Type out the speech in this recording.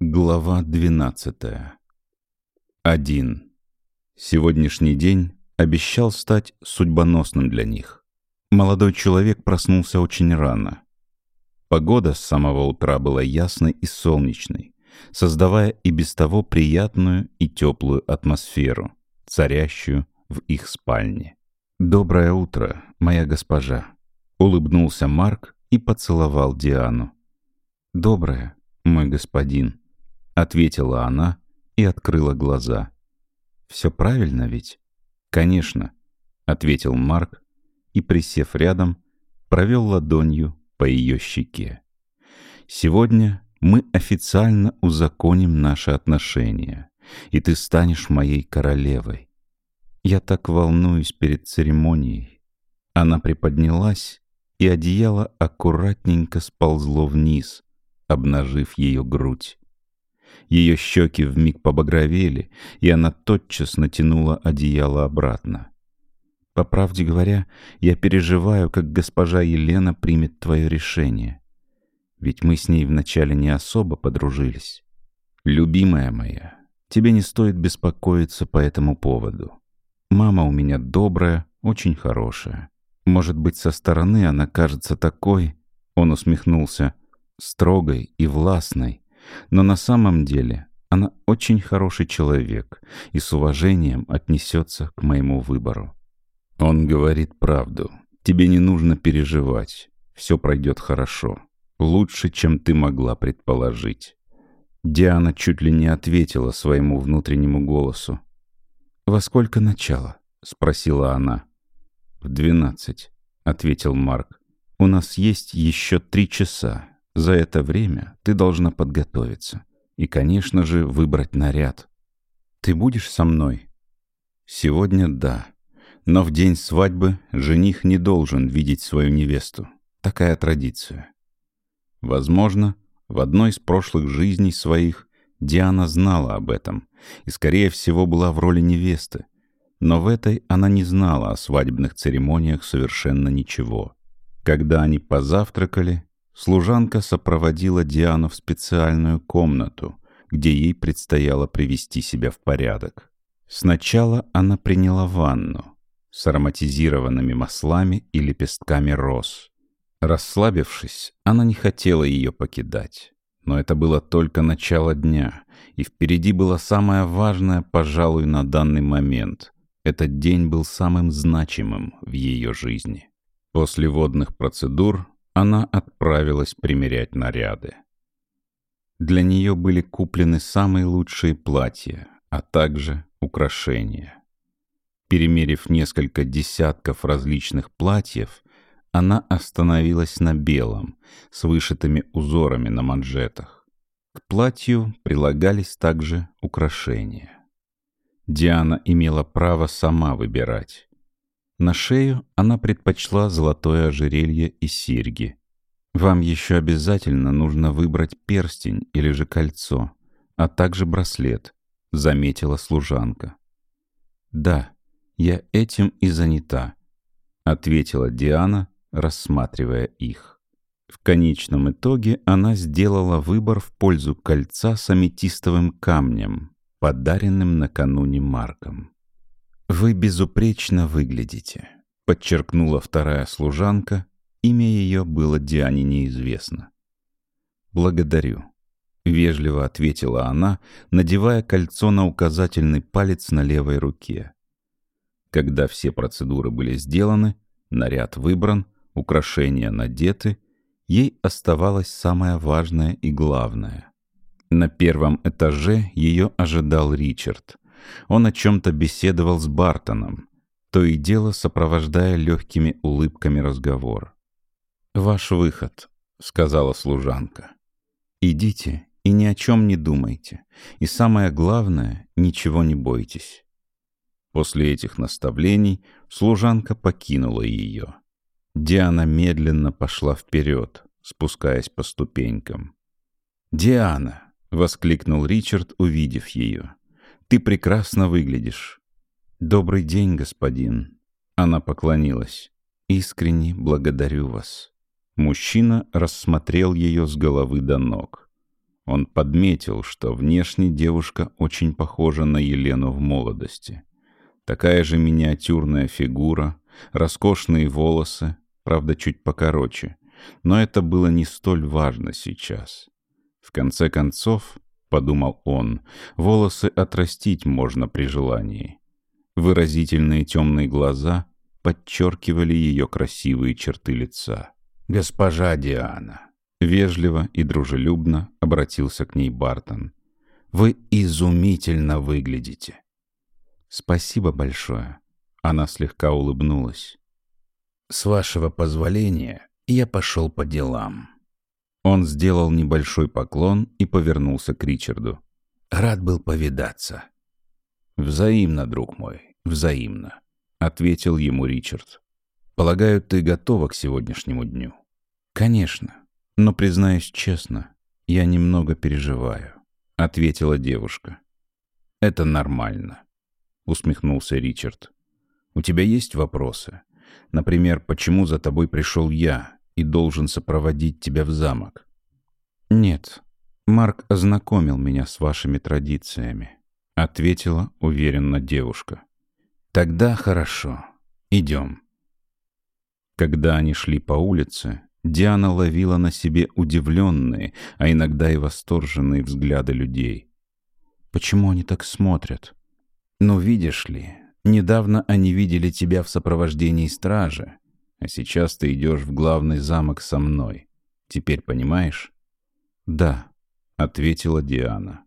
Глава 12. 1. Сегодняшний день обещал стать судьбоносным для них. Молодой человек проснулся очень рано. Погода с самого утра была ясной и солнечной, создавая и без того приятную и теплую атмосферу, царящую в их спальне. «Доброе утро, моя госпожа», — улыбнулся Марк и поцеловал Диану. «Доброе, мой господин», ответила она и открыла глаза. «Все правильно ведь?» «Конечно», — ответил Марк и, присев рядом, провел ладонью по ее щеке. «Сегодня мы официально узаконим наши отношения, и ты станешь моей королевой. Я так волнуюсь перед церемонией». Она приподнялась, и одеяло аккуратненько сползло вниз, обнажив ее грудь. Ее щеки вмиг побагровели, и она тотчас натянула одеяло обратно. «По правде говоря, я переживаю, как госпожа Елена примет твое решение. Ведь мы с ней вначале не особо подружились. Любимая моя, тебе не стоит беспокоиться по этому поводу. Мама у меня добрая, очень хорошая. Может быть, со стороны она кажется такой...» Он усмехнулся. «Строгой и властной, но на самом деле она очень хороший человек и с уважением отнесется к моему выбору. Он говорит правду. Тебе не нужно переживать. Все пройдет хорошо. Лучше, чем ты могла предположить. Диана чуть ли не ответила своему внутреннему голосу. «Во сколько начало?» — спросила она. «В двенадцать», — ответил Марк. «У нас есть еще три часа. За это время ты должна подготовиться. И, конечно же, выбрать наряд. Ты будешь со мной? Сегодня да. Но в день свадьбы жених не должен видеть свою невесту. Такая традиция. Возможно, в одной из прошлых жизней своих Диана знала об этом и, скорее всего, была в роли невесты. Но в этой она не знала о свадебных церемониях совершенно ничего. Когда они позавтракали, Служанка сопроводила Диану в специальную комнату, где ей предстояло привести себя в порядок. Сначала она приняла ванну с ароматизированными маслами и лепестками роз. Расслабившись, она не хотела ее покидать. Но это было только начало дня, и впереди было самое важное, пожалуй, на данный момент. Этот день был самым значимым в ее жизни. После водных процедур она отправилась примерять наряды. Для нее были куплены самые лучшие платья, а также украшения. Перемерив несколько десятков различных платьев, она остановилась на белом, с вышитыми узорами на манжетах. К платью прилагались также украшения. Диана имела право сама выбирать. На шею она предпочла золотое ожерелье и серьги. Вам еще обязательно нужно выбрать перстень или же кольцо, а также браслет, заметила служанка. Да, я этим и занята, ответила Диана, рассматривая их. В конечном итоге она сделала выбор в пользу кольца с аметистовым камнем, подаренным накануне Марком. «Вы безупречно выглядите», — подчеркнула вторая служанка. Имя ее было Диане неизвестно. «Благодарю», — вежливо ответила она, надевая кольцо на указательный палец на левой руке. Когда все процедуры были сделаны, наряд выбран, украшения надеты, ей оставалось самое важное и главное. На первом этаже ее ожидал Ричард — он о чем-то беседовал с Бартоном, то и дело сопровождая легкими улыбками разговор. «Ваш выход», — сказала служанка. «Идите и ни о чем не думайте, и самое главное, ничего не бойтесь». После этих наставлений служанка покинула ее. Диана медленно пошла вперед, спускаясь по ступенькам. «Диана!» — воскликнул Ричард, увидев ее. Ты прекрасно выглядишь. Добрый день, господин. Она поклонилась. Искренне благодарю вас. Мужчина рассмотрел ее с головы до ног. Он подметил, что внешне девушка очень похожа на Елену в молодости. Такая же миниатюрная фигура, роскошные волосы, правда, чуть покороче. Но это было не столь важно сейчас. В конце концов, — подумал он, — волосы отрастить можно при желании. Выразительные темные глаза подчеркивали ее красивые черты лица. «Госпожа Диана», — вежливо и дружелюбно обратился к ней Бартон, — «вы изумительно выглядите». «Спасибо большое». Она слегка улыбнулась. «С вашего позволения я пошел по делам». Он сделал небольшой поклон и повернулся к Ричарду. «Рад был повидаться». «Взаимно, друг мой, взаимно», — ответил ему Ричард. «Полагаю, ты готова к сегодняшнему дню?» «Конечно. Но, признаюсь честно, я немного переживаю», — ответила девушка. «Это нормально усмехнулся Ричард. У тебя есть вопросы? Например, почему за тобой пришел я и должен сопроводить тебя в замок? Нет. Марк ознакомил меня с вашими традициями, ответила уверенно девушка. Тогда хорошо. Идем. Когда они шли по улице, Диана ловила на себе удивленные, а иногда и восторженные взгляды людей. Почему они так смотрят? Но видишь ли, недавно они видели тебя в сопровождении стражи, а сейчас ты идешь в главный замок со мной. Теперь понимаешь? Да, ответила Диана.